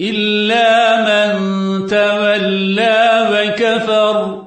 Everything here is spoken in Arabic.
إلا من تولى وكفر